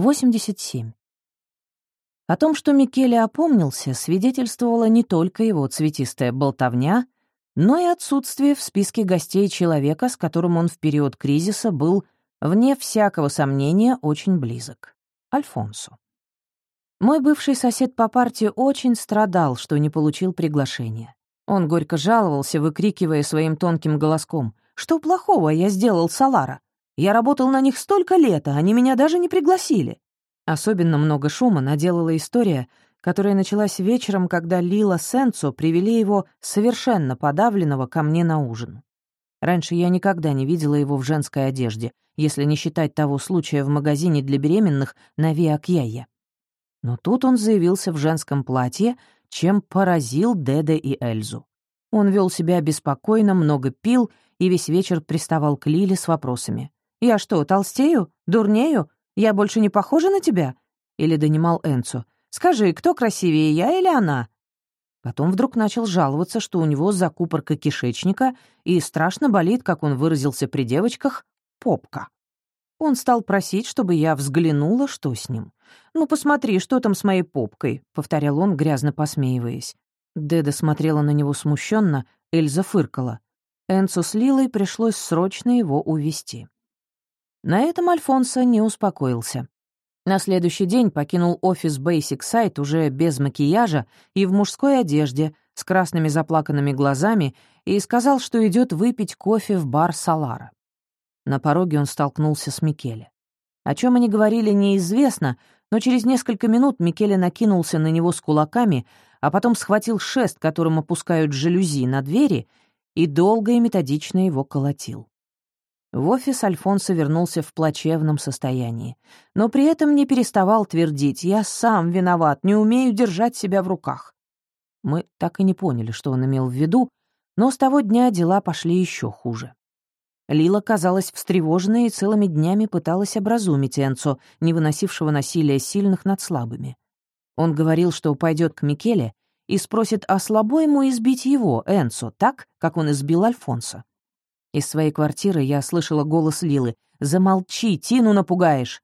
87. О том, что Микеле опомнился, свидетельствовала не только его цветистая болтовня, но и отсутствие в списке гостей человека, с которым он в период кризиса был, вне всякого сомнения, очень близок — Альфонсо. Мой бывший сосед по партии очень страдал, что не получил приглашения. Он горько жаловался, выкрикивая своим тонким голоском, «Что плохого я сделал Салара? Я работал на них столько лет, а они меня даже не пригласили». Особенно много шума наделала история, которая началась вечером, когда Лила Сенцо привели его совершенно подавленного ко мне на ужин. Раньше я никогда не видела его в женской одежде, если не считать того случая в магазине для беременных на Виакьяе. Но тут он заявился в женском платье, чем поразил Деде и Эльзу. Он вел себя беспокойно, много пил и весь вечер приставал к Лиле с вопросами. «Я что, толстею? Дурнею? Я больше не похожа на тебя?» Или донимал Энцу. «Скажи, кто красивее, я или она?» Потом вдруг начал жаловаться, что у него закупорка кишечника и страшно болит, как он выразился при девочках, попка. Он стал просить, чтобы я взглянула, что с ним. «Ну, посмотри, что там с моей попкой», — повторял он, грязно посмеиваясь. Деда смотрела на него смущенно, Эльза фыркала. Энцу с Лилой пришлось срочно его увести. На этом Альфонсо не успокоился. На следующий день покинул офис Basic Site уже без макияжа и в мужской одежде, с красными заплаканными глазами, и сказал, что идет выпить кофе в бар Салара. На пороге он столкнулся с Микеле. О чем они говорили, неизвестно, но через несколько минут Микеле накинулся на него с кулаками, а потом схватил шест, которым опускают жалюзи на двери, и долго и методично его колотил. В офис Альфонсо вернулся в плачевном состоянии, но при этом не переставал твердить «Я сам виноват, не умею держать себя в руках». Мы так и не поняли, что он имел в виду, но с того дня дела пошли еще хуже. Лила казалась встревоженной и целыми днями пыталась образумить Энцо, не выносившего насилия сильных над слабыми. Он говорил, что пойдет к Микеле и спросит, а слабо ему избить его, Энцо, так, как он избил Альфонсо. Из своей квартиры я слышала голос Лилы. «Замолчи, Тину напугаешь!»